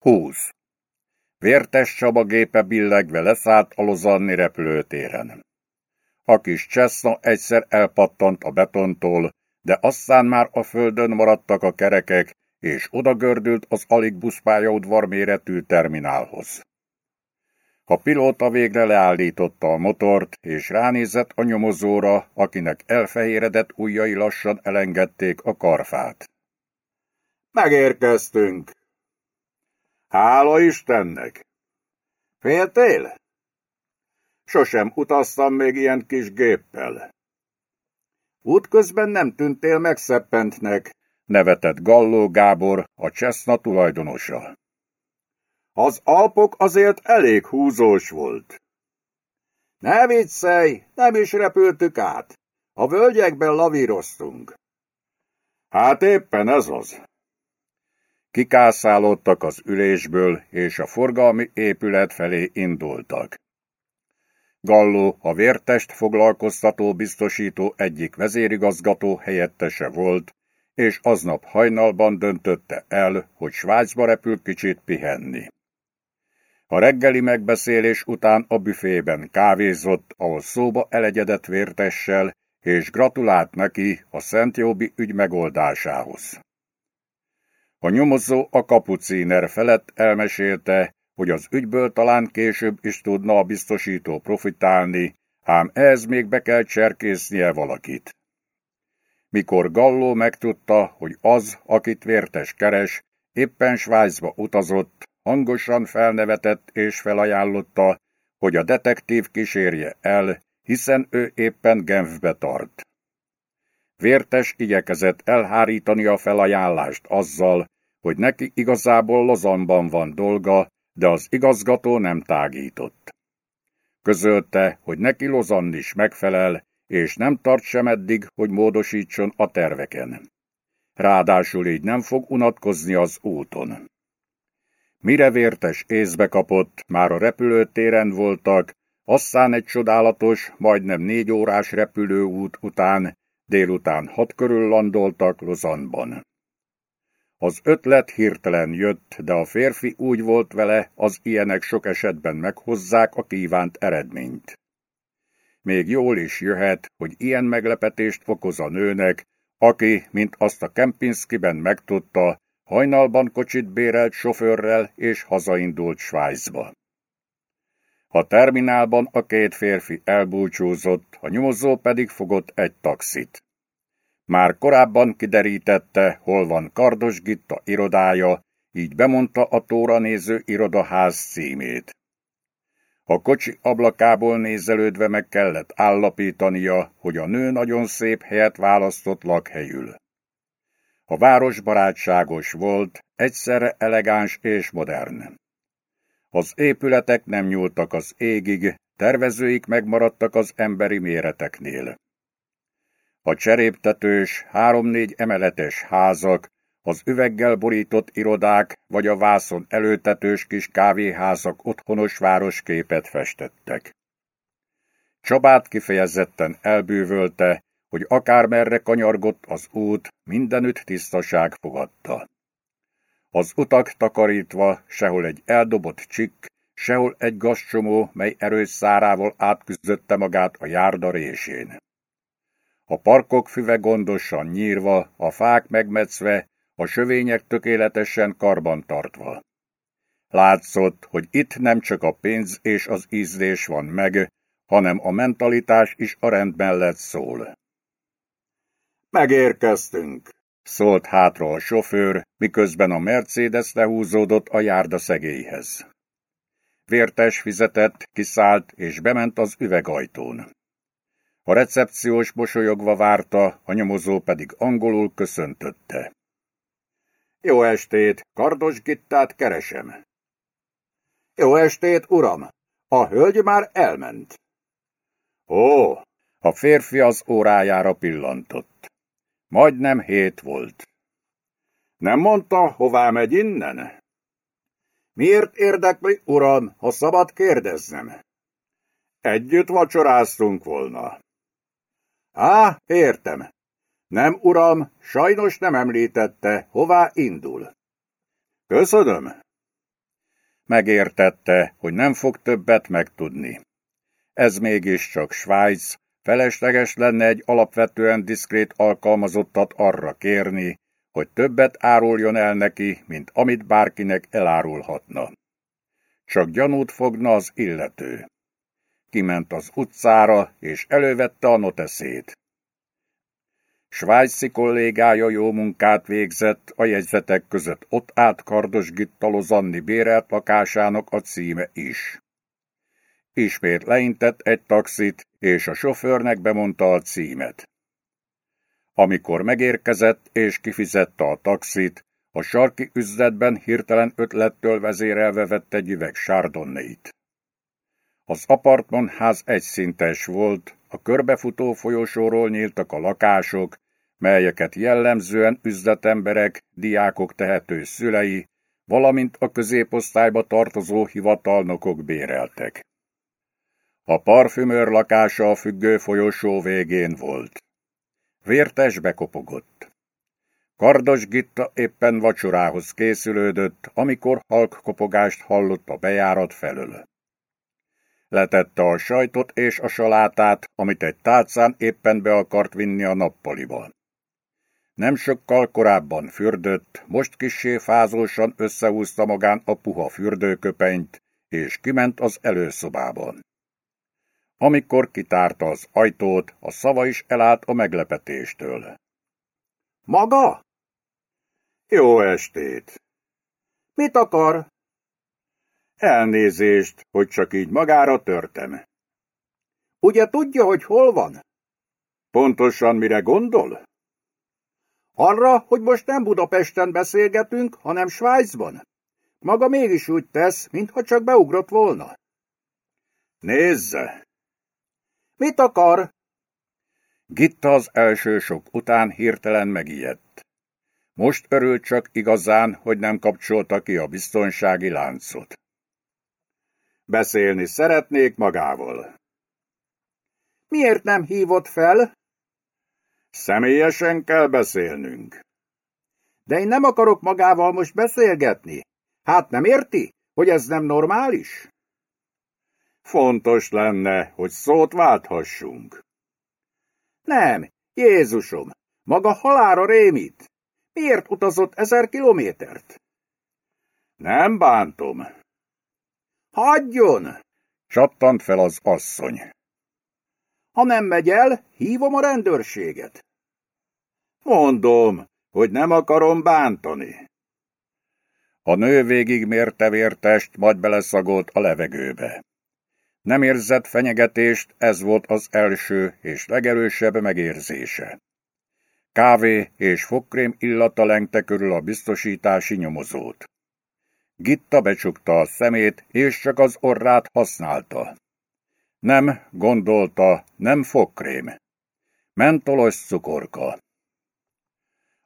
Húsz. Vértes Csaba gépe billegve leszállt a Lozanni repülőtéren. A kis Cseszna egyszer elpattant a betontól, de aztán már a földön maradtak a kerekek, és odagördült az alig buszpályaudvar méretű terminálhoz. A pilóta végre leállította a motort, és ránézett a nyomozóra, akinek elfehéredett ujjai lassan elengedték a karfát. Megérkeztünk. Hála Istennek! Féltél? Sosem utaztam még ilyen kis géppel. Útközben nem tűntél megszeppentnek, nevetett Galló Gábor, a Cseszna tulajdonosa. Az Alpok azért elég húzós volt. Ne viccelj, nem is repültük át. A völgyekben lavíroztunk. Hát éppen ez az. Kikászálódtak az ülésből, és a forgalmi épület felé indultak. Galló a vértest foglalkoztató biztosító egyik vezérigazgató helyettese volt, és aznap hajnalban döntötte el, hogy Svájcba repül kicsit pihenni. A reggeli megbeszélés után a büfében kávézott, ahol szóba elegyedett vértessel, és gratulált neki a Szent Jóbi ügy megoldásához. A nyomozó a kapucíner felett elmesélte, hogy az ügyből talán később is tudna a biztosító profitálni, ám ehhez még be kell cserkésznie valakit. Mikor Galló megtudta, hogy az, akit vértes keres, éppen Svájcba utazott, hangosan felnevetett és felajánlotta, hogy a detektív kísérje el, hiszen ő éppen Genfbe tart. Vértes igyekezett elhárítani a felajánlást azzal, hogy neki igazából Lozanban van dolga, de az igazgató nem tágított. Közölte, hogy neki Lozann is megfelel, és nem tart sem eddig, hogy módosítson a terveken. Ráadásul így nem fog unatkozni az úton. Mire vértes észbe kapott, már a repülőtéren voltak, aztán egy csodálatos, majdnem négy órás repülőút után, délután hat körül landoltak Lozanban. Az ötlet hirtelen jött, de a férfi úgy volt vele, az ilyenek sok esetben meghozzák a kívánt eredményt. Még jól is jöhet, hogy ilyen meglepetést okoz a nőnek, aki, mint azt a Kempinskiben megtudta, hajnalban kocsit bérelt sofőrrel és hazaindult Svájcba. A terminálban a két férfi elbúcsúzott, a nyomozó pedig fogott egy taxit. Már korábban kiderítette, hol van Kardos Gitta irodája, így bemondta a tóra néző irodaház címét. A kocsi ablakából nézelődve meg kellett állapítania, hogy a nő nagyon szép helyet választott lakhelyül. A város barátságos volt, egyszerre elegáns és modern. Az épületek nem nyúltak az égig, tervezőik megmaradtak az emberi méreteknél. A cseréptetős, három-négy emeletes házak, az üveggel borított irodák vagy a vászon előtetős kis kávéházak otthonos városképet festettek. Csabát kifejezetten elbűvölte, hogy akármerre kanyargott az út, mindenütt tisztaság fogadta. Az utak takarítva sehol egy eldobott csikk, sehol egy gazcsomó, mely erős szárával átküzdötte magát a járda résén. A parkok füve gondosan nyírva, a fák megmetszve, a sövények tökéletesen karbantartva. Látszott, hogy itt nem csak a pénz és az ízlés van meg, hanem a mentalitás is a rend mellett szól. Megérkeztünk, szólt hátra a sofőr, miközben a Mercedes lehúzódott a járda szegélyhez. Vértes fizetett, kiszállt és bement az üvegajtón. A recepciós mosolyogva várta, a nyomozó pedig angolul köszöntötte. Jó estét, Kardos Gittát keresem. Jó estét, uram! A hölgy már elment. Ó, a férfi az órájára pillantott. Majdnem hét volt. Nem mondta, hová megy innen? Miért érdekli, uram, ha szabad kérdezzem? Együtt vacsoráztunk volna. Á, értem. Nem, uram, sajnos nem említette, hová indul. Köszönöm. Megértette, hogy nem fog többet megtudni. Ez mégiscsak Svájc, felesleges lenne egy alapvetően diszkrét alkalmazottat arra kérni, hogy többet áruljon el neki, mint amit bárkinek elárulhatna. Csak gyanút fogna az illető. Kiment az utcára, és elővette a noteszét. Svájci kollégája jó munkát végzett, a jegyzetek között ott át Kardos Gittalozanni bérelt lakásának a címe is. Ismét leintett egy taxit, és a sofőrnek bemondta a címet. Amikor megérkezett és kifizette a taxit, a sarki üzletben hirtelen ötlettől vezérelve vett egy üveg sárdonnét. Az apartmanház egyszintes volt, a körbefutó folyosóról nyíltak a lakások, melyeket jellemzően üzletemberek, diákok tehető szülei, valamint a középosztályba tartozó hivatalnokok béreltek. A parfümőr lakása a függő folyosó végén volt. Vértes bekopogott. Kardos Gitta éppen vacsorához készülődött, amikor halk kopogást hallott a bejárat felől. Letette a sajtot és a salátát, amit egy tálcán éppen be akart vinni a nappaliba. Nem sokkal korábban fürdött, most kissé fázósan összehúzta magán a puha fürdőköpenyt, és kiment az előszobában. Amikor kitárta az ajtót, a szava is elállt a meglepetéstől. Maga? Jó estét! Mit akar? Elnézést, hogy csak így magára törtem. Ugye tudja, hogy hol van? Pontosan mire gondol? Arra, hogy most nem Budapesten beszélgetünk, hanem Svájcban. Maga mégis úgy tesz, mintha csak beugrott volna. Nézze! Mit akar? Gitta az első sok után hirtelen megijedt. Most örült csak igazán, hogy nem kapcsolta ki a biztonsági láncot. Beszélni szeretnék magával. Miért nem hívott fel? Személyesen kell beszélnünk. De én nem akarok magával most beszélgetni. Hát nem érti, hogy ez nem normális? Fontos lenne, hogy szót válthassunk. Nem, Jézusom, maga halára rémít. Miért utazott ezer kilométert? Nem bántom. Hagyjon! Csattant fel az asszony. Ha nem megy el, hívom a rendőrséget. Mondom, hogy nem akarom bántani. A nő végig mérte vértest, majd beleszagolt a levegőbe. Nem érzett fenyegetést, ez volt az első és legerősebb megérzése. Kávé és fogkrém illata lengte körül a biztosítási nyomozót. Gitta becsukta a szemét, és csak az orrát használta. Nem, gondolta, nem fogkrém. Mentolos cukorka.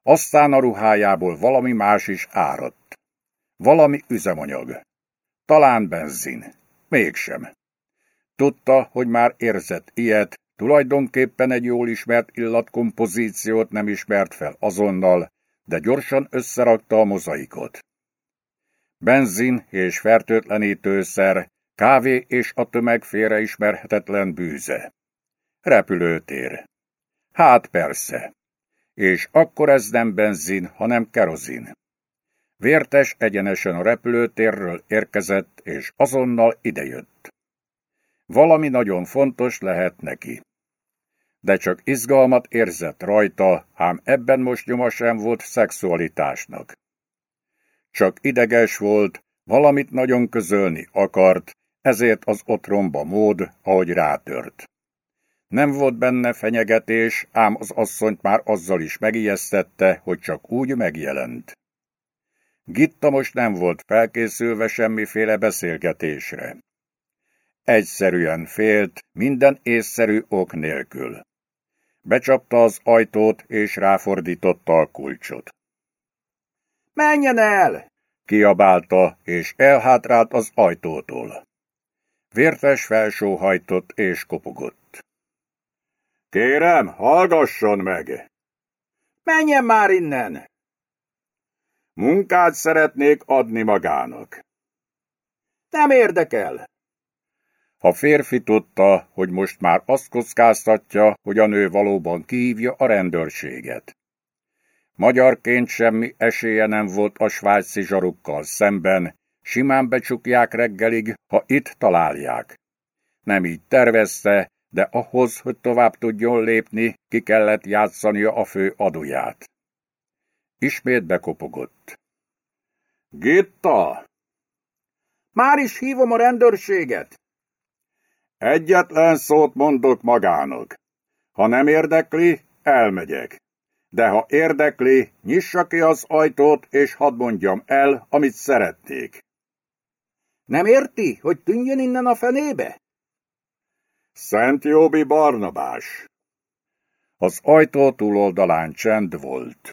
Aztán a ruhájából valami más is áradt. Valami üzemanyag. Talán benzin. Mégsem. Tudta, hogy már érzett ilyet, tulajdonképpen egy jól ismert illatkompozíciót nem ismert fel azonnal, de gyorsan összerakta a mozaikot. Benzin és fertőtlenítőszer, kávé és a tömeg félreismerhetetlen bűze. Repülőtér. Hát persze. És akkor ez nem benzin, hanem kerozin. Vértes egyenesen a repülőtérről érkezett, és azonnal idejött. Valami nagyon fontos lehet neki. De csak izgalmat érzett rajta, ám ebben most nyoma sem volt szexualitásnak. Csak ideges volt, valamit nagyon közölni akart, ezért az otromba mód, ahogy rátört. Nem volt benne fenyegetés, ám az asszonyt már azzal is megijesztette, hogy csak úgy megjelent. Gitta most nem volt felkészülve semmiféle beszélgetésre. Egyszerűen félt, minden észszerű ok nélkül. Becsapta az ajtót, és ráfordította a kulcsot. Menjen el! kiabálta, és elhátrált az ajtótól. Vértes felsóhajtott és kopogott. Kérem, hallgasson meg! Menjen már innen! Munkát szeretnék adni magának. Nem érdekel. A férfi tudta, hogy most már azt kockáztatja, hogy a nő valóban kihívja a rendőrséget. Magyarként semmi esélye nem volt a svájci zsarukkal szemben, simán becsukják reggelig, ha itt találják. Nem így tervezte, de ahhoz, hogy tovább tudjon lépni, ki kellett játszania a fő adóját. Ismét bekopogott. Gitta! Már is hívom a rendőrséget. Egyetlen szót mondok magának. Ha nem érdekli, elmegyek. De ha érdekli, nyissa ki az ajtót, és hadd mondjam el, amit szeretnék. Nem érti, hogy tűnjön innen a fenébe? Szent Jóbi Barnabás. Az ajtó túloldalán csend volt.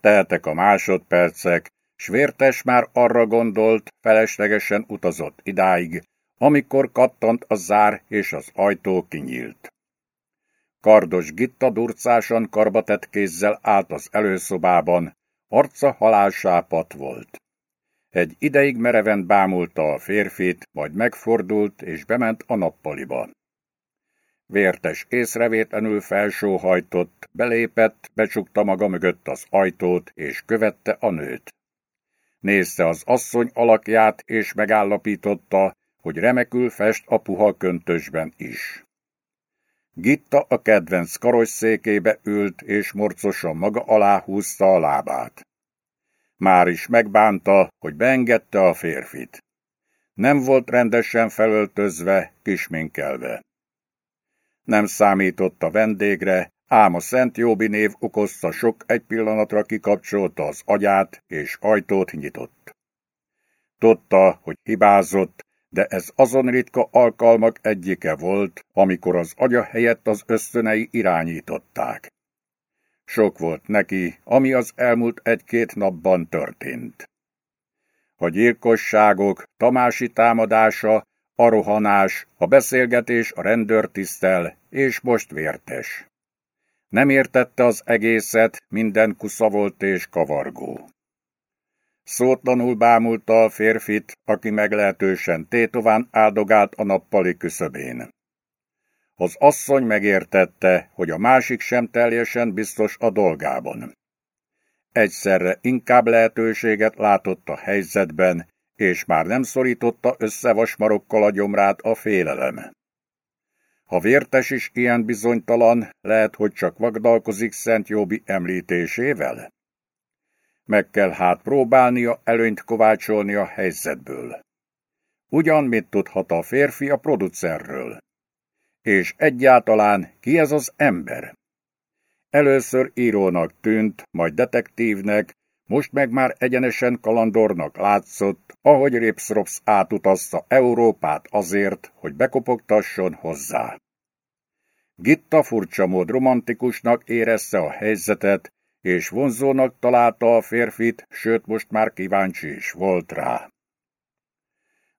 Teltek a másodpercek, s Vértes már arra gondolt, feleslegesen utazott idáig, amikor kattant a zár és az ajtó kinyílt. Kardos Gitta durcásan karbatett kézzel állt az előszobában, arca halálsápat volt. Egy ideig mereven bámulta a férfit, majd megfordult és bement a nappaliba. Vértes észrevétlenül felsóhajtott, belépett, becsukta maga mögött az ajtót, és követte a nőt. Nézte az asszony alakját, és megállapította, hogy remekül fest a puha köntösben is. Gitta a kedvenc karosszékébe ült, és morcosan maga alá húzta a lábát. Már is megbánta, hogy beengedte a férfit. Nem volt rendesen felöltözve, kisminkelve. Nem számított a vendégre, ám a Szent Jóbi név okozta sok egy pillanatra kikapcsolta az agyát, és ajtót nyitott. Tudta, hogy hibázott, de ez azon ritka alkalmak egyike volt, amikor az agya helyett az ösztönei irányították. Sok volt neki, ami az elmúlt egy-két napban történt. A gyilkosságok, Tamási támadása, a rohanás, a beszélgetés a rendőrtisztel, és most vértes. Nem értette az egészet, minden kusza volt és kavargó. Szótlanul bámulta a férfit, aki meglehetősen tétován áldogált a nappali küszöbén. Az asszony megértette, hogy a másik sem teljesen biztos a dolgában. Egyszerre inkább lehetőséget látott a helyzetben, és már nem szorította össze vasmarokkal a gyomrát a félelem. Ha vértes is ilyen bizonytalan, lehet, hogy csak vagdalkozik Szent Jóbi említésével? Meg kell hát próbálnia előnyt kovácsolni a helyzetből. Ugyan mit tudhat a férfi a producerről? És egyáltalán ki ez az ember? Először írónak tűnt, majd detektívnek, most meg már egyenesen kalandornak látszott, ahogy Ripsrops átutazta Európát azért, hogy bekopogtasson hozzá. Gitta furcsa mód romantikusnak érezte a helyzetet, és vonzónak találta a férfit, sőt most már kíváncsi is volt rá.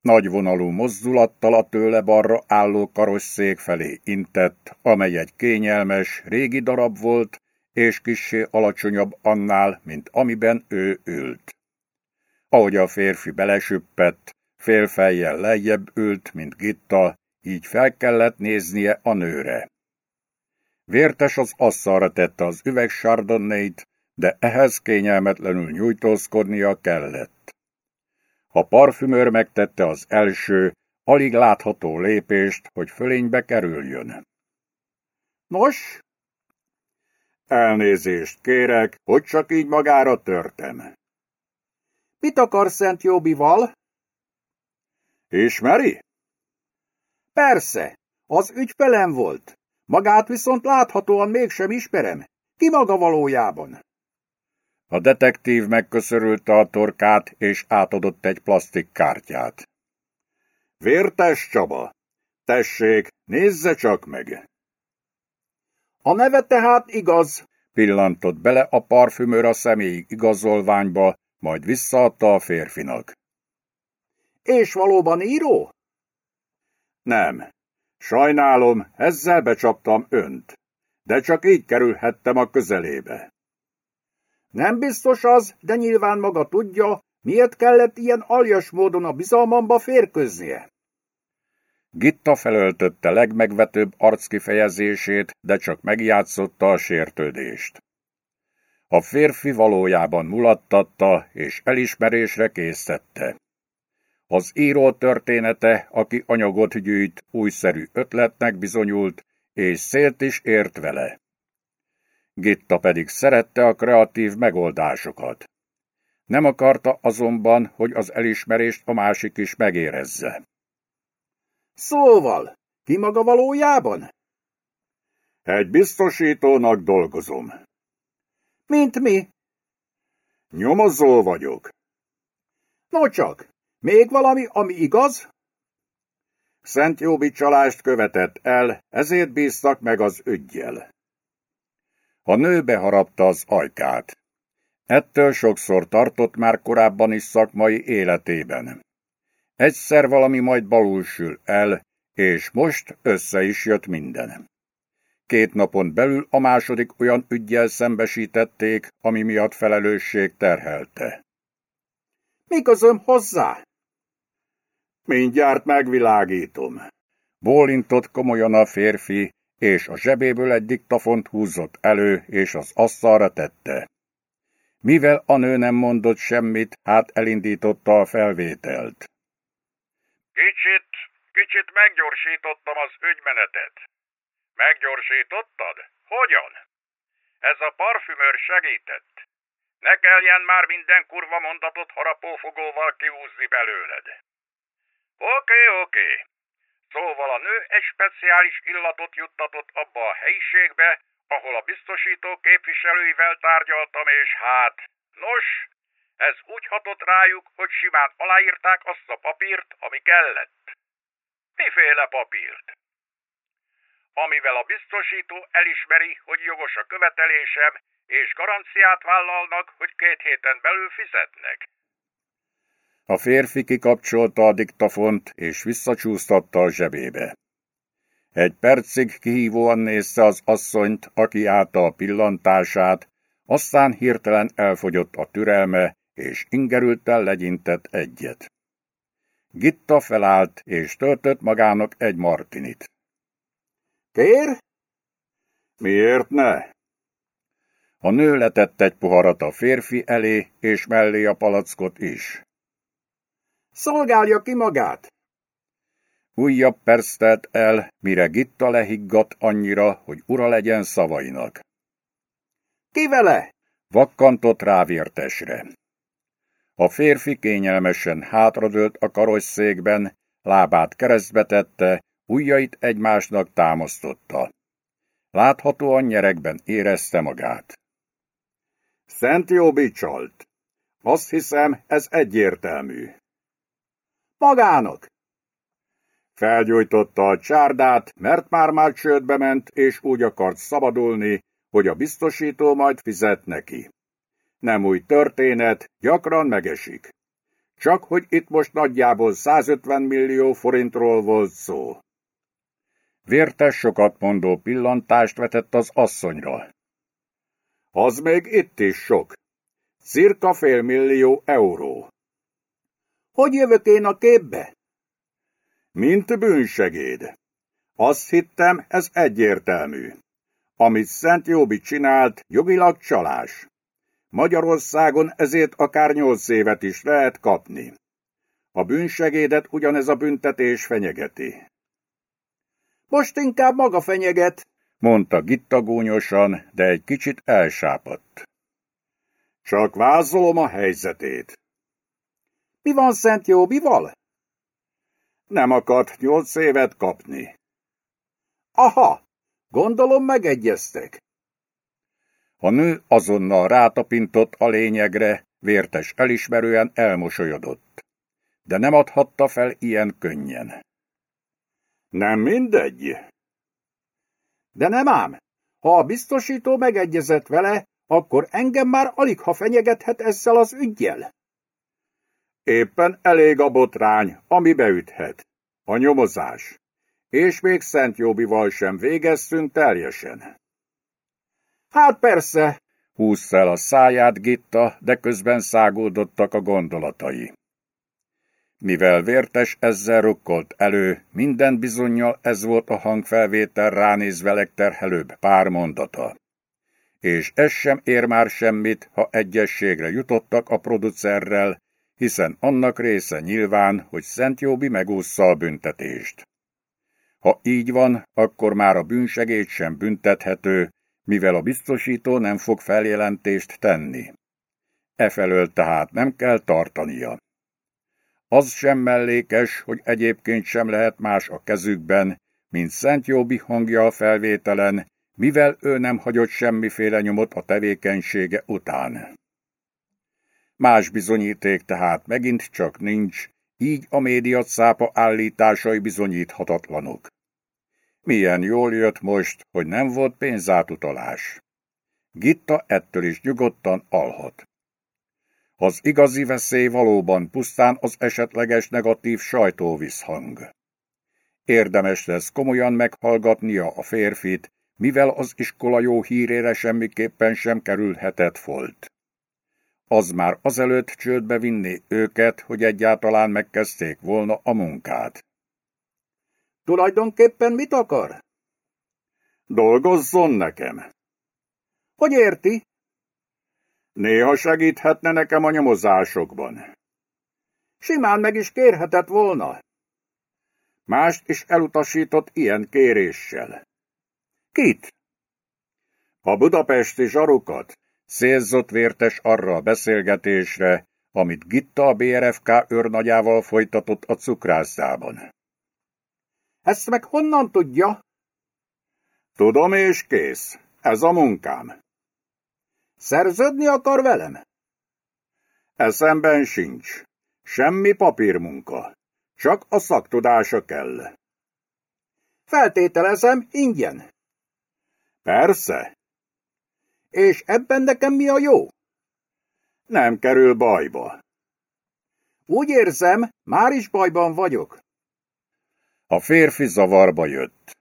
Nagyvonalú mozdulattal a tőle balra álló karosszék felé intett, amely egy kényelmes, régi darab volt, és kissé alacsonyabb annál, mint amiben ő ült. Ahogy a férfi belesüppett, félfejjel lejjebb ült, mint Gitta, így fel kellett néznie a nőre. Vértes az asszalra tette az üveg sardonnét, de ehhez kényelmetlenül nyújtózkodnia kellett. A parfümőr megtette az első, alig látható lépést, hogy fölénybe kerüljön. Nos? Elnézést kérek, hogy csak így magára törtem. Mit akar Szent Jóbival? Ismeri? Persze, az ügyfelem volt. Magát viszont láthatóan mégsem ismerem. Ki maga valójában? A detektív megköszörülte a torkát, és átadott egy plastikkártyát. Vértes Csaba! Tessék, nézze csak meg! A neve tehát igaz, pillantott bele a parfümőr a személyi igazolványba, majd visszaadta a férfinak. És valóban író? Nem, Sajnálom, ezzel becsaptam önt, de csak így kerülhettem a közelébe. Nem biztos az, de nyilván maga tudja, Miért kellett ilyen aljas módon a bizalmamba férköznie? Gitta felöltötte legmegvetőbb arckifejezését, de csak megjátszotta a sértődést. A férfi valójában mulattatta és elismerésre készítette. Az író története, aki anyagot gyűjt, újszerű ötletnek bizonyult, és szélt is ért vele. Gitta pedig szerette a kreatív megoldásokat. Nem akarta azonban, hogy az elismerést a másik is megérezze. Szóval, ki maga valójában? Egy biztosítónak dolgozom. Mint mi? Nyomozó vagyok. No csak, még valami, ami igaz? Szent Jóbi csalást követett el, ezért bíztak meg az ügyjel. A nő beharapta az ajkát. Ettől sokszor tartott már korábban is szakmai életében. Egyszer valami majd balul sül el, és most össze is jött minden. Két napon belül a második olyan ügyjel szembesítették, ami miatt felelősség terhelte. Mi közöm hozzá? Mindjárt megvilágítom. Bólintott komolyan a férfi, és a zsebéből egy diktafont húzott elő, és az asztalra tette. Mivel a nő nem mondott semmit, hát elindította a felvételt. Kicsit, kicsit meggyorsítottam az ügymenetet. Meggyorsítottad? Hogyan? Ez a parfümőr segített. Ne kelljen már minden kurva mondatot harapófogóval kihúzni belőled. Oké, oké. Szóval a nő egy speciális illatot juttatott abba a helyiségbe, ahol a biztosító képviselőivel tárgyaltam, és hát, nos, ez úgy hatott rájuk, hogy simán aláírták azt a papírt, ami kellett. Miféle papírt? Amivel a biztosító elismeri, hogy jogos a követelésem, és garanciát vállalnak, hogy két héten belül fizetnek. A férfi kikapcsolta a diktafont, és visszacsúsztatta a zsebébe. Egy percig kihívóan nézte az asszonyt, aki állta a pillantását, aztán hirtelen elfogyott a türelme, és ingerülten legyintett egyet. Gitta felállt, és töltött magának egy martinit. Kér? Miért ne? A nő letett egy poharat a férfi elé, és mellé a palackot is. Szolgálja ki magát! Újabb perc telt el, mire Gitta lehiggadt annyira, hogy ura legyen szavainak. Ki vele? Vakkantott rá vértesre. A férfi kényelmesen hátradőlt a karosszékben, lábát keresztbe tette, ujjait egymásnak támasztotta. Láthatóan nyerekben érezte magát. Szent jó bicsalt. Azt hiszem, ez egyértelmű. Magának! Felgyújtotta a csárdát, mert már-már csődbe ment, és úgy akart szabadulni, hogy a biztosító majd fizet neki. Nem új történet, gyakran megesik. Csak hogy itt most nagyjából 150 millió forintról volt szó. Vértes sokat mondó pillantást vetett az asszonyra. Az még itt is sok. Cirka fél millió euró. Hogy jövök én a képbe? Mint bűnsegéd. Azt hittem, ez egyértelmű. Amit Szent Jóbi csinált, jogilag csalás. Magyarországon ezért akár nyolc évet is lehet kapni. A bűnsegédet ugyanez a büntetés fenyegeti. Most inkább maga fenyeget, mondta Gitta gúnyosan, de egy kicsit elsápadt. Csak vázolom a helyzetét. Mi van Szent Jóbival? Nem akart nyolc évet kapni. Aha, gondolom megegyeztek. A nő azonnal rátapintott a lényegre, vértes elismerően elmosolyodott. De nem adhatta fel ilyen könnyen. Nem mindegy. De nem ám. Ha a biztosító megegyezett vele, akkor engem már alig ha fenyegethet ezzel az ügyjel. Éppen elég a botrány, ami beüthet. A nyomozás. És még Szent Jóbival sem végeztünk teljesen. Hát persze, Húzta el a száját Gitta, de közben szágódottak a gondolatai. Mivel vértes ezzel rukkolt elő, minden bizonyal ez volt a hangfelvétel ránézve legterhelőbb pár mondata. És ez sem ér már semmit, ha egyességre jutottak a producerrel, hiszen annak része nyilván, hogy Szent Jóbi megúszza a büntetést. Ha így van, akkor már a bűnsegéd sem büntethető, mivel a biztosító nem fog feljelentést tenni. Efelől tehát nem kell tartania. Az sem mellékes, hogy egyébként sem lehet más a kezükben, mint Szent Jóbi hangja a felvételen, mivel ő nem hagyott semmiféle nyomot a tevékenysége után. Más bizonyíték tehát megint csak nincs, így a médiat szápa állításai bizonyíthatatlanok. Milyen jól jött most, hogy nem volt pénzátutalás. Gitta ettől is nyugodtan alhat. Az igazi veszély valóban pusztán az esetleges negatív sajtóvisszhang. Érdemes lesz komolyan meghallgatnia a férfit, mivel az iskola jó hírére semmiképpen sem kerülhetett volt. Az már azelőtt csődbe vinni őket, hogy egyáltalán megkezdték volna a munkát. Tulajdonképpen mit akar? Dolgozzon nekem. Hogy érti? Néha segíthetne nekem a nyomozásokban. Simán meg is kérhetett volna. Mást is elutasított ilyen kéréssel. Kit? A budapesti zsarukat szélzott vértes arra a beszélgetésre, amit Gitta a BRFK őrnagyával folytatott a cukrászában. Ezt meg honnan tudja? Tudom és kész. Ez a munkám. Szerződni akar velem? Eszemben sincs. Semmi papírmunka. Csak a szaktudása kell. Feltételezem, ingyen. Persze. És ebben nekem mi a jó? Nem kerül bajba. Úgy érzem, már is bajban vagyok. A férfi zavarba jött.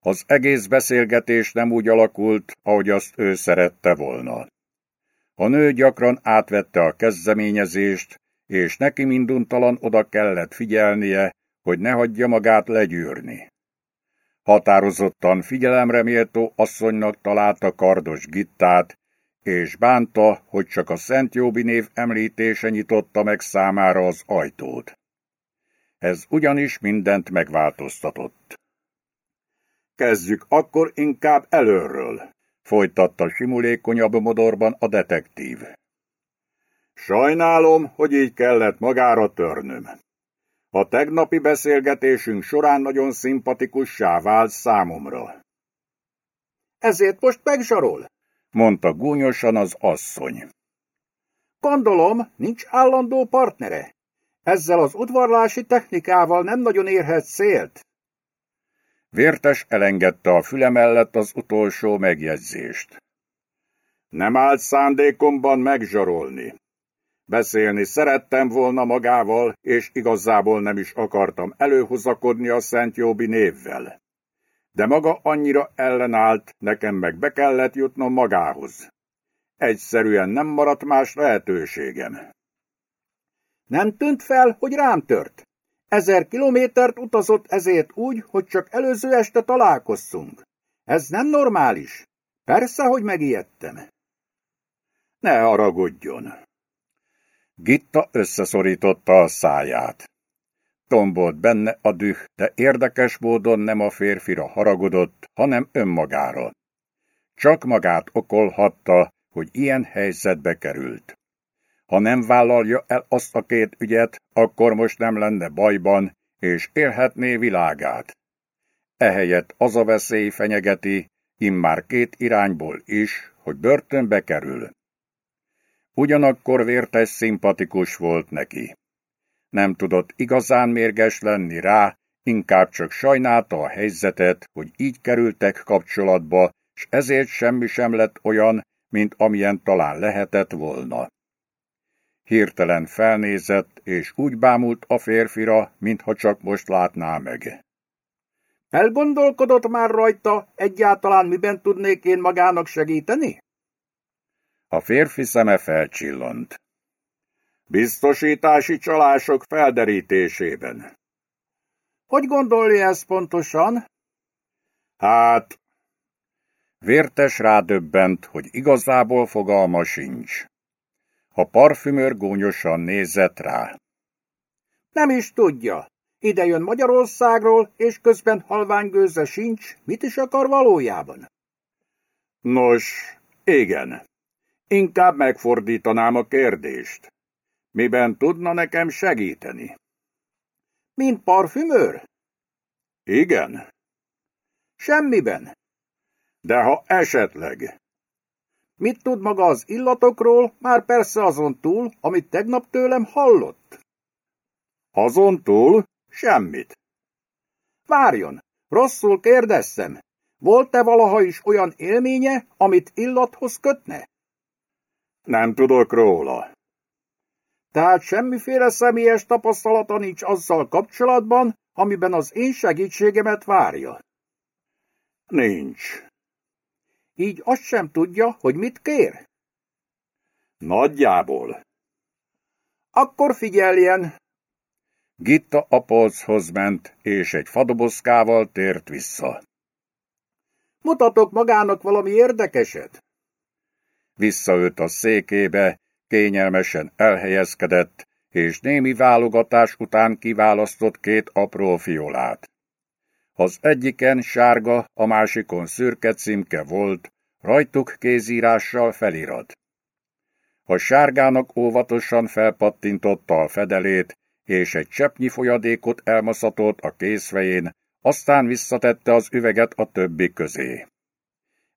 Az egész beszélgetés nem úgy alakult, ahogy azt ő szerette volna. A nő gyakran átvette a kezdeményezést, és neki minduntalan oda kellett figyelnie, hogy ne hagyja magát legyűrni. Határozottan figyelemre méltó asszonynak találta kardos gittát, és bánta, hogy csak a Szent Jóbi név említése nyitotta meg számára az ajtót. Ez ugyanis mindent megváltoztatott. Kezdjük akkor inkább előről, folytatta simulékonyabb modorban a detektív. Sajnálom, hogy így kellett magára törnöm. A tegnapi beszélgetésünk során nagyon szimpatikussá vált számomra. Ezért most megzsarol? mondta gúnyosan az asszony. Gondolom, nincs állandó partnere. Ezzel az udvarlási technikával nem nagyon érhet szélt. Vértes elengedte a füle mellett az utolsó megjegyzést. Nem állt szándékomban megzsarolni. Beszélni szerettem volna magával, és igazából nem is akartam előhozakodni a Szent Jóbi névvel. De maga annyira ellenállt, nekem meg be kellett jutnom magához. Egyszerűen nem maradt más lehetőségem. Nem tűnt fel, hogy rám tört? Ezer kilométert utazott ezért úgy, hogy csak előző este találkoztunk. Ez nem normális. Persze, hogy megijedtem. Ne haragudjon. Gitta összeszorította a száját. Tombolt benne a düh, de érdekes módon nem a férfira haragudott, hanem önmagára. Csak magát okolhatta, hogy ilyen helyzetbe került. Ha nem vállalja el azt a két ügyet, akkor most nem lenne bajban, és élhetné világát. Ehelyett az a veszély fenyegeti, immár két irányból is, hogy börtönbe kerül. Ugyanakkor vértes szimpatikus volt neki. Nem tudott igazán mérges lenni rá, inkább csak sajnálta a helyzetet, hogy így kerültek kapcsolatba, s ezért semmi sem lett olyan, mint amilyen talán lehetett volna. Hirtelen felnézett, és úgy bámult a férfira, mintha csak most látná meg. Elgondolkodott már rajta, egyáltalán miben tudnék én magának segíteni? A férfi szeme felcsillant. Biztosítási csalások felderítésében. Hogy gondolja ezt pontosan? Hát... Vértes rádöbbent, hogy igazából fogalma sincs. A parfümőr gúnyosan nézett rá. Nem is tudja. Ide jön Magyarországról, és közben halványgőze sincs. Mit is akar valójában? Nos, igen. Inkább megfordítanám a kérdést. Miben tudna nekem segíteni? Mint parfümőr? Igen. Semmiben. De ha esetleg. Mit tud maga az illatokról, már persze azon túl, amit tegnap tőlem hallott? Azon túl semmit. Várjon, rosszul kérdezzem. Volt-e valaha is olyan élménye, amit illathoz kötne? Nem tudok róla. Tehát semmiféle személyes tapasztalata nincs azzal kapcsolatban, amiben az én segítségemet várja. Nincs. Így azt sem tudja, hogy mit kér? Nagyjából. Akkor figyeljen! Gitta a polchoz ment, és egy fadoboszkával tért vissza. Mutatok magának valami érdekeset? Visszaült a székébe, kényelmesen elhelyezkedett, és némi válogatás után kiválasztott két apró fiolát. Az egyiken sárga, a másikon szürke címke volt, rajtuk kézírással felirat. A sárgának óvatosan felpattintotta a fedelét, és egy cseppnyi folyadékot elmaszatolt a kézfején, aztán visszatette az üveget a többi közé.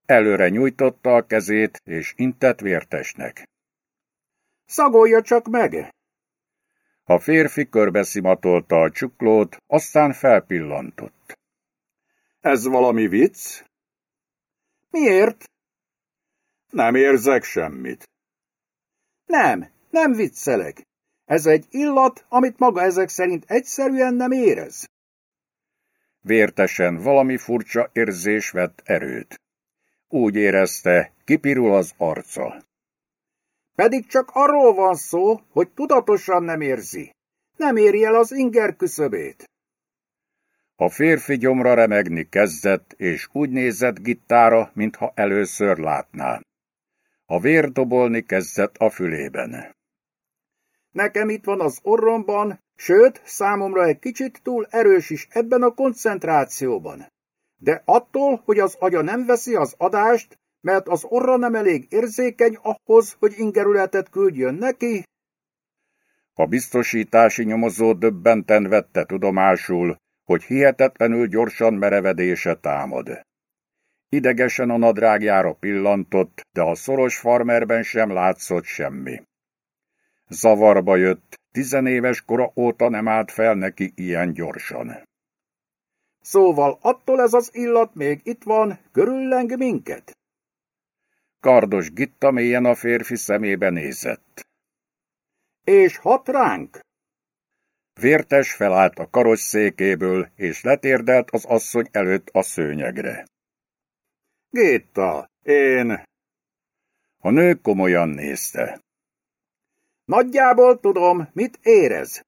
Előre nyújtotta a kezét, és intett vértesnek. Szagolja csak meg! A férfi körbeszimatolta a csuklót, aztán felpillantott. Ez valami vicc? Miért? Nem érzek semmit. Nem, nem viccelek. Ez egy illat, amit maga ezek szerint egyszerűen nem érez. Vértesen valami furcsa érzés vett erőt. Úgy érezte, kipirul az arca. Pedig csak arról van szó, hogy tudatosan nem érzi. Nem éri el az inger küszöbét. A férfi gyomra remegni kezdett, és úgy nézett Gittára, mintha először látná. A vér dobolni kezdett a fülében. Nekem itt van az orromban, sőt, számomra egy kicsit túl erős is ebben a koncentrációban. De attól, hogy az agya nem veszi az adást, mert az orra nem elég érzékeny ahhoz, hogy ingerületet küldjön neki. A biztosítási nyomozó döbbenten vette tudomásul, hogy hihetetlenül gyorsan merevedése támad. Idegesen a nadrágjára pillantott, de a szoros farmerben sem látszott semmi. Zavarba jött, tizenéves kora óta nem állt fel neki ilyen gyorsan. Szóval attól ez az illat még itt van, körülleng minket? Kardos Gitta mélyen a férfi szemébe nézett. És hat ránk? Vértes felállt a karosszékéből, és letérdelt az asszony előtt a szőnyegre. Gitta, én... A nő komolyan nézte. Nagyjából tudom, mit érez.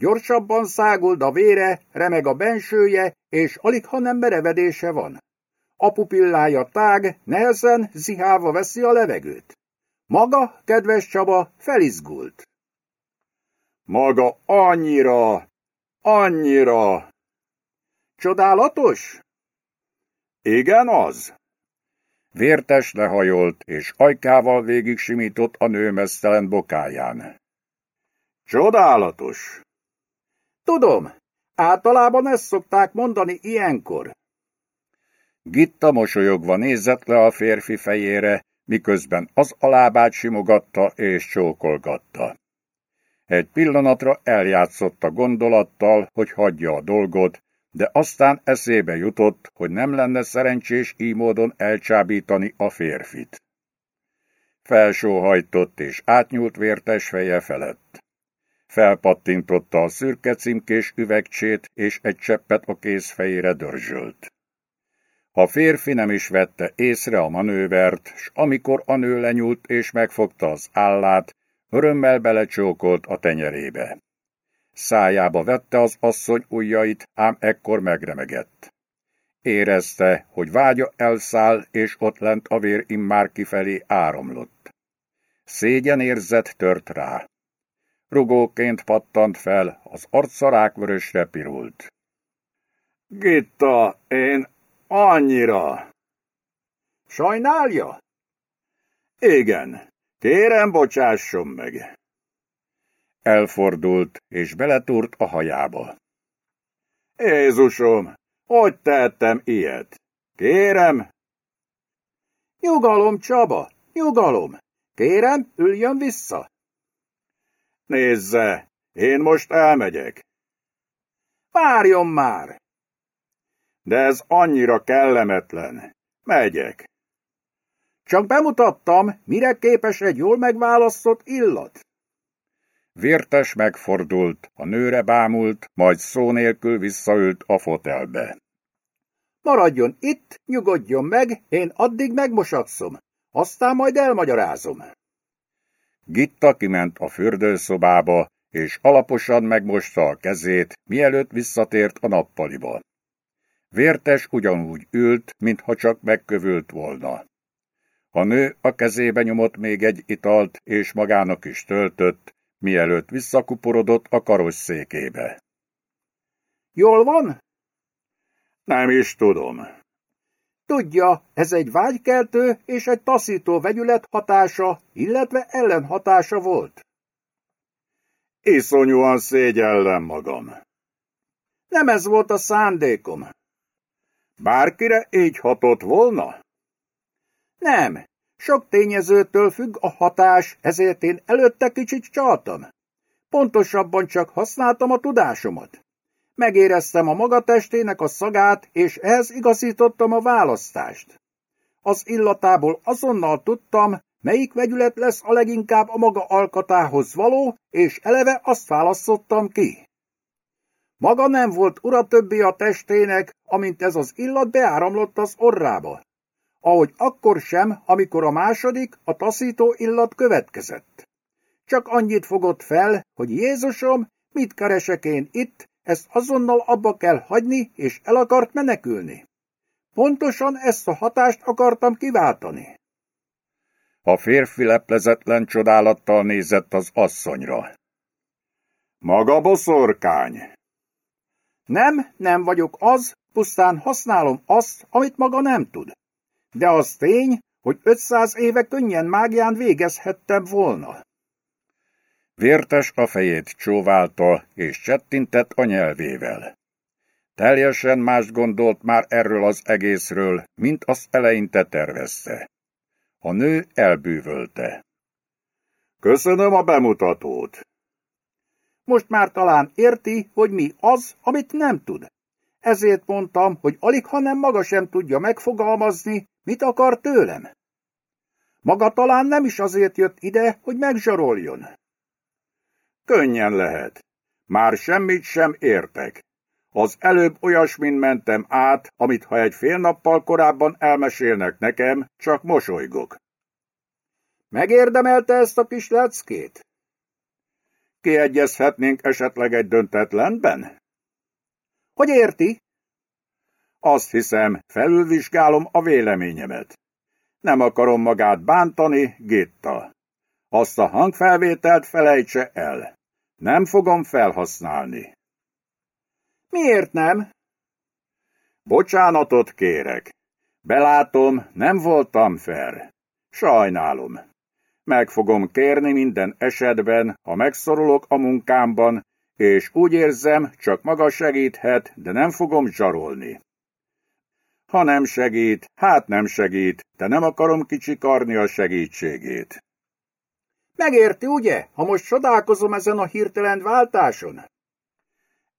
Gyorsabban száguld a vére, remeg a bensője, és alig ha nem merevedése van. A pupillája tág, nehezen, zihálva veszi a levegőt. Maga, kedves Csaba, felizgult. Maga annyira, annyira... Csodálatos? Igen, az. Vértes lehajolt, és ajkával végig simított a nő mesztelen bokáján. Csodálatos! Tudom, általában ezt szokták mondani ilyenkor. Gitta mosolyogva nézett le a férfi fejére, miközben az alábát simogatta és csókolgatta. Egy pillanatra eljátszott a gondolattal, hogy hagyja a dolgot, de aztán eszébe jutott, hogy nem lenne szerencsés így módon elcsábítani a férfit. Felsóhajtott és átnyúlt vértes feje felett. Felpattintotta a szürke címkés üvegcsét, és egy cseppet a kéz fejére dörzsölt. A férfi nem is vette észre a manővert, s amikor a nő lenyúlt és megfogta az állát, örömmel belecsókolt a tenyerébe. Szájába vette az asszony ujjait, ám ekkor megremegett. Érezte, hogy vágya elszáll, és ott lent a vér immár kifelé áramlott. Szégyen érzet tört rá. Rugóként pattant fel, az arca rákvörösre pirult. Gitta, én annyira. Sajnálja? Igen, kérem, bocsásson meg. Elfordult, és beletúrt a hajába. Jézusom, hogy tettem ilyet? Kérem? Nyugalom, Csaba, nyugalom. Kérem, üljön vissza. Nézze, én most elmegyek. Várjon már! De ez annyira kellemetlen. Megyek. Csak bemutattam, mire képes egy jól megválasztott illat. Vértes megfordult, a nőre bámult, majd szó nélkül visszaült a fotelbe. Maradjon itt, nyugodjon meg, én addig megmosatszom. Aztán majd elmagyarázom. Gitta kiment a fürdőszobába, és alaposan megmosta a kezét, mielőtt visszatért a nappaliba. Vértes ugyanúgy ült, mintha csak megkövült volna. A nő a kezébe nyomott még egy italt, és magának is töltött, mielőtt visszakuporodott a karosszékébe. Jól van? Nem is tudom. Tudja, ez egy vágykeltő és egy taszító vegyület hatása, illetve ellenhatása volt. Iszonyúan szégyellem magam. Nem ez volt a szándékom. Bárkire így hatott volna? Nem, sok tényezőtől függ a hatás, ezért én előtte kicsit csaltam. Pontosabban csak használtam a tudásomat. Megéreztem a magatestének a szagát, és ehhez igazítottam a választást. Az illatából azonnal tudtam, melyik vegyület lesz a leginkább a maga alkatához való, és eleve azt választottam ki. Maga nem volt ura többé a testének, amint ez az illat beáramlott az orrába. Ahogy akkor sem, amikor a második, a taszító illat következett. Csak annyit fogott fel, hogy Jézusom, mit keresek én itt, ezt azonnal abba kell hagyni, és el akart menekülni. Pontosan ezt a hatást akartam kiváltani. A férfi leplezetlen csodálattal nézett az asszonyra. Maga boszorkány! Nem, nem vagyok az, pusztán használom azt, amit maga nem tud. De az tény, hogy 500 éve könnyen mágián végezhettem volna. Vértes a fejét csóválta, és csettintett a nyelvével. Teljesen más gondolt már erről az egészről, mint az eleinte tervezte. A nő elbűvölte. Köszönöm a bemutatót. Most már talán érti, hogy mi az, amit nem tud. Ezért mondtam, hogy alig, ha nem maga sem tudja megfogalmazni, mit akar tőlem. Maga talán nem is azért jött ide, hogy megzsaroljon. Könnyen lehet. Már semmit sem értek. Az előbb olyasmin mentem át, amit ha egy fél nappal korábban elmesélnek nekem, csak mosolygok. Megérdemelte ezt a kis leckét? Kiegyezhetnénk esetleg egy döntetlenben? Hogy érti? Azt hiszem, felülvizsgálom a véleményemet. Nem akarom magát bántani, Gitta. Azt a hangfelvételt felejtse el. Nem fogom felhasználni. Miért nem? Bocsánatot kérek. Belátom, nem voltam fel. Sajnálom. Meg fogom kérni minden esetben, ha megszorulok a munkámban, és úgy érzem, csak maga segíthet, de nem fogom zsarolni. Ha nem segít, hát nem segít, de nem akarom kicsikarni a segítségét. Megérti, ugye, ha most csodálkozom ezen a hirtelen váltáson?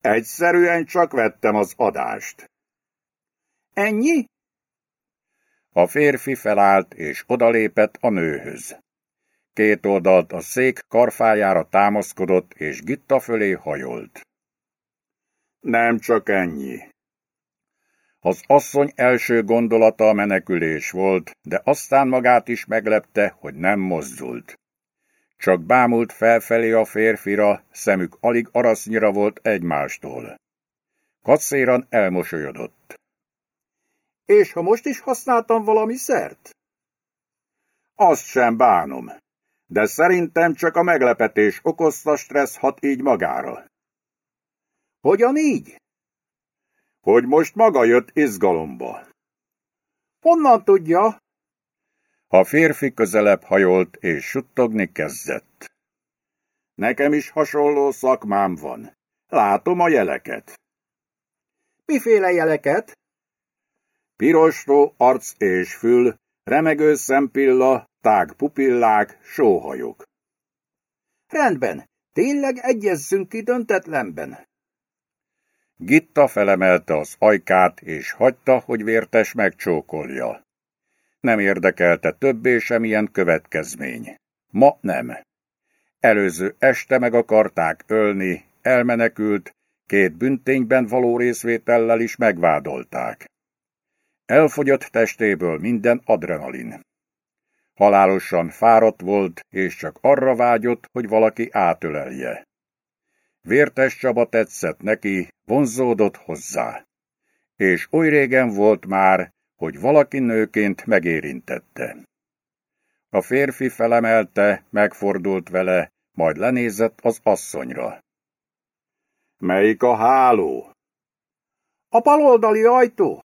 Egyszerűen csak vettem az adást. Ennyi? A férfi felállt és odalépett a nőhöz. Két oldalt a szék karfájára támaszkodott, és Gitta fölé hajolt. Nem csak ennyi. Az asszony első gondolata a menekülés volt, de aztán magát is meglepte, hogy nem mozdult. Csak bámult felfelé a férfira, szemük alig arasznyira volt egymástól. Kacéran elmosolyodott. És ha most is használtam valami szert? Azt sem bánom, de szerintem csak a meglepetés okozta stressz hat így magára. Hogyan így? Hogy most maga jött izgalomba. Honnan tudja? A férfi közelebb hajolt és suttogni kezdett. Nekem is hasonló szakmám van. Látom a jeleket. Miféle jeleket? Pirostó arc és fül, remegő szempilla, tág pupillák, sóhajok. Rendben, tényleg egyezzünk ki döntetlenben. Gitta felemelte az ajkát, és hagyta, hogy vértes megcsókolja. Nem érdekelte többé semmilyen következmény. Ma nem. Előző este meg akarták ölni, elmenekült, két büntényben való részvétellel is megvádolták. Elfogyott testéből minden adrenalin. Halálosan fáradt volt, és csak arra vágyott, hogy valaki átölelje. Vértes Csaba tetszett neki, vonzódott hozzá. És oly régen volt már, hogy valaki nőként megérintette. A férfi felemelte, megfordult vele, majd lenézett az asszonyra. Melyik a háló? A baloldali ajtó.